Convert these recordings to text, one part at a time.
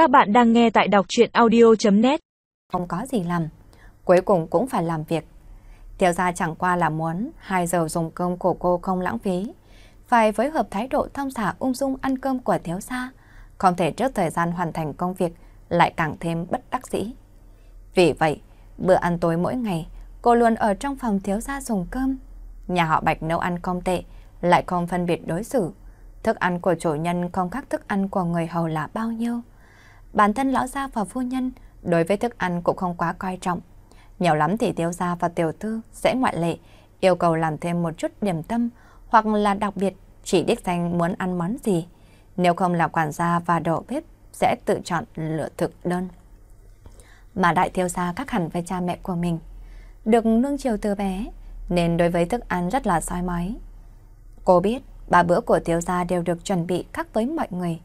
Các bạn đang nghe tại đọc chuyện audio.net Không có gì làm, cuối cùng cũng phải làm việc. Tiểu gia chẳng qua là muốn hai giờ dùng cơm của cô không lãng phí. Phải phối hợp thái độ thông xả ung dung ăn cơm của thiếu gia. Không thể trước thời gian hoàn thành công việc lại càng thêm bất đắc dĩ. Vì vậy, bữa ăn tối mỗi ngày, cô luôn ở trong phòng thiếu gia dùng cơm. Nhà họ Bạch nấu ăn không tệ, lại không phân biệt đối xử. Thức ăn của chủ nhân không khác thức ăn của người hầu là bao nhiêu. Bản thân lão gia và phu nhân đối với thức ăn cũng không quá coi trọng. Nhiều lắm thì tiêu gia và tiểu thư sẽ ngoại lệ, yêu cầu làm thêm một chút điểm tâm hoặc là đặc biệt chỉ đích danh muốn ăn món gì. Nếu không là quản gia và đầu bếp sẽ tự chọn lựa thực đơn. Mà đại tiêu gia khác hẳn với cha mẹ của mình. Được nương chiều từ bé, nên đối với thức ăn rất là soi mói. Cô biết ba bữa của tiêu gia đều được chuẩn bị khác với mọi người.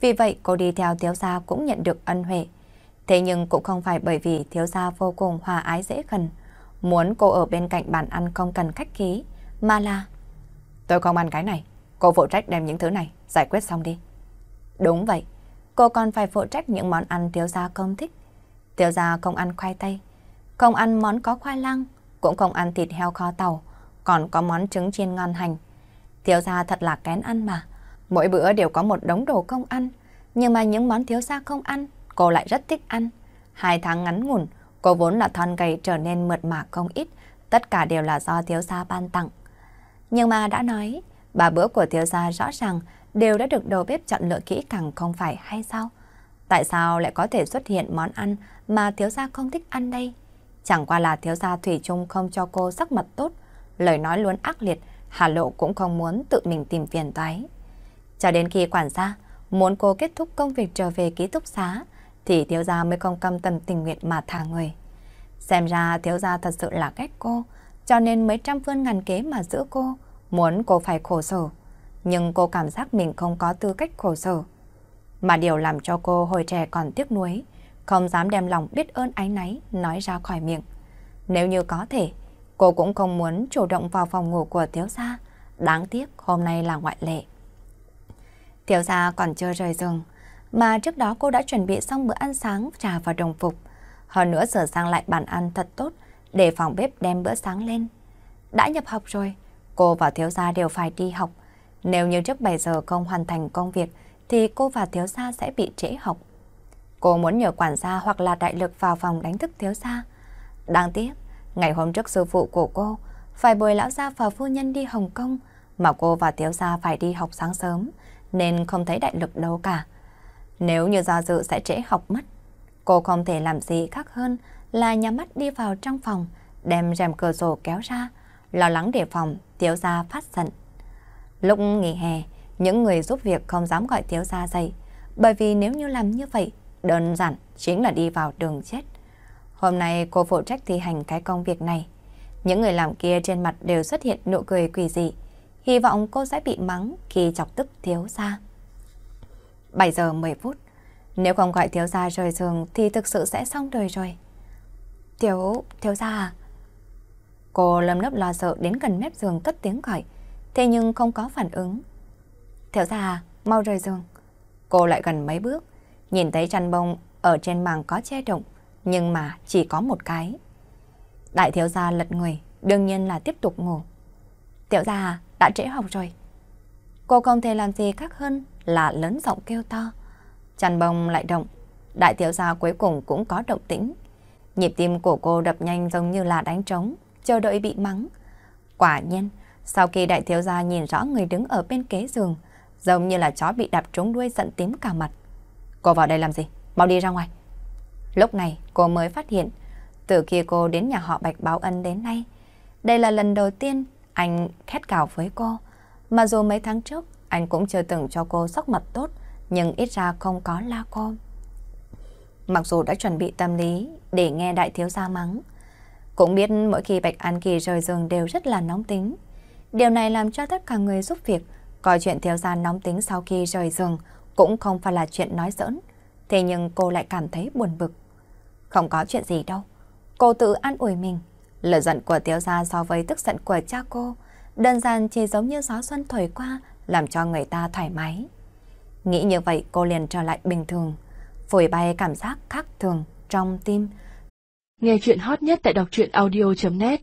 Vì vậy cô đi theo thiếu gia cũng nhận được ân huệ. Thế nhưng cũng không phải bởi vì thiếu gia vô cùng hòa ái dễ gần, muốn cô ở bên cạnh bàn ăn không cần khách khí, mà là Tôi không ăn cái này, cô phụ trách đem những thứ này, giải quyết xong đi. Đúng vậy, cô còn phải phụ trách những món ăn thiếu gia không thích. Thiếu gia không ăn khoai tây, không ăn món có khoai lang, cũng không ăn thịt heo kho tàu, còn có món trứng chiên ngon hành. Thiếu gia thật là kén ăn mà. Mỗi bữa đều có một đống đồ không ăn. Nhưng mà những món thiếu gia không ăn, cô lại rất thích ăn. Hai tháng ngắn ngủn, cô vốn là thon gầy trở nên mượt mà không ít. Tất cả đều là do thiếu gia ban tặng. Nhưng mà đã nói, ba bữa của thiếu gia rõ ràng đều đã được đầu bếp chọn lựa kỹ càng không phải hay sao? Tại sao lại có thể xuất hiện món ăn mà thiếu gia không thích ăn đây? Chẳng qua là thiếu gia Thủy chung không cho cô sắc mặt tốt, lời nói luôn ác liệt, Hà Lộ cũng không muốn tự mình tìm phiền toái. Cho đến khi quản gia muốn cô kết thúc công việc trở về ký túc xá, thì thiếu gia mới không cam tâm tình nguyện mà thả người. Xem ra thiếu gia thật sự là ghét cô, cho nên mấy trăm phương ngàn kế mà giữ cô, muốn cô phải khổ sở. Nhưng cô cảm giác mình không có tư cách khổ sở. Mà điều làm cho cô hồi trẻ còn tiếc nuối, không dám đem lòng biết ơn ái náy nói ra khỏi miệng. Nếu như có thể, cô cũng không muốn chủ động vào phòng ngủ của thiếu gia. Đáng tiếc hôm nay là ngoại lệ. Thiếu gia còn chưa rời giường, mà trước đó cô đã chuẩn bị xong bữa ăn sáng, trà và đồng phục. Hơn nữa sửa sang lại bàn ăn thật tốt để phòng bếp đem bữa sáng lên. Đã nhập học rồi, cô và thiếu gia đều phải đi học. Nếu như trước 7 giờ không hoàn thành công việc thì cô và thiếu gia sẽ bị trễ học. Cô muốn nhờ quản gia hoặc là đại lực vào phòng đánh thức thiếu gia. Đáng tiếc, ngày hôm trước sư phụ của cô phải bồi lão gia và phu nhân đi Hồng Kông, mà cô và thiếu gia phải đi học sáng sớm, nên không thấy đại lực đâu cả. Nếu như do dự sẽ trễ học mất, cô không thể làm gì khác hơn là nhắm mắt đi vào trong phòng, đem rèm cửa sổ kéo ra, lo lắng đề phòng thiếu gia phát giận. Lúc nghỉ hè, những người giúp việc không dám gọi thiếu gia dậy, bởi vì nếu như làm như vậy, đơn giản chính là đi vào đường chết. Hôm nay cô phụ trách thi hành cái công việc này. Những người làm kia trên mặt đều xuất hiện nụ cười quỷ dị. Hy vọng cô sẽ bị mắng khi chọc tức thiếu gia. 7 giờ 10 phút. Nếu không gọi thiếu gia rời giường thì thực sự sẽ xong đời rồi. Thiếu, thiếu gia à? Cô lâm lấp lo sợ đến gần mép giường cất tiếng gọi. Thế nhưng không có phản ứng. Thiếu gia à, mau rời giường. Cô lại gần mấy bước. Nhìn thấy chăn bông ở trên màng có che đụng nhưng mà chỉ có một cái. Đại thiếu gia lật người, đương nhiên là tiếp tục ngủ. Tiểu gia à, đã trễ học rồi. Cô không thể làm gì khác hơn là lớn giọng kêu to. Chăn bông lại động, đại thiếu gia cuối cùng cũng có động tĩnh. Nhịp tim của cô đập nhanh giống như là đánh trống, chờ đợi bị mắng. Quả nhiên, sau khi đại thiếu gia nhìn rõ người đứng ở bên kế giường, giống như là chó bị đạp trúng đuôi giận tím cả mặt. Cô vào đây làm gì? Mau đi ra ngoài. Lúc này cô mới phát hiện, từ khi cô đến nhà họ Bạch báo ân đến nay, đây là lần đầu tiên anh khét cào với cô. Mà dù mấy tháng trước anh cũng chưa từng cho cô sắc mặt tốt, nhưng ít ra không có la cô. Mặc dù đã chuẩn bị tâm lý để nghe đại thiếu gia mắng, cũng biết mỗi khi Bạch An Kỳ rời giường đều rất là nóng tính. Điều này làm cho tất cả người giúp việc coi chuyện thiếu gia nóng tính sau khi rời giường cũng không phải là chuyện nói giỡn. Thế nhưng cô lại cảm thấy buồn bực. Không có chuyện gì đâu. Cô tự an ủi mình lời giận của Tiếu Gia so với tức giận của cha cô, đơn giản chỉ giống như gió xuân thổi qua, làm cho người ta thoải mái. Nghĩ như vậy cô liền trở lại bình thường. phổi bay cảm giác khác thường trong tim. Nghe chuyện hot nhất tại đọc truyện audio.net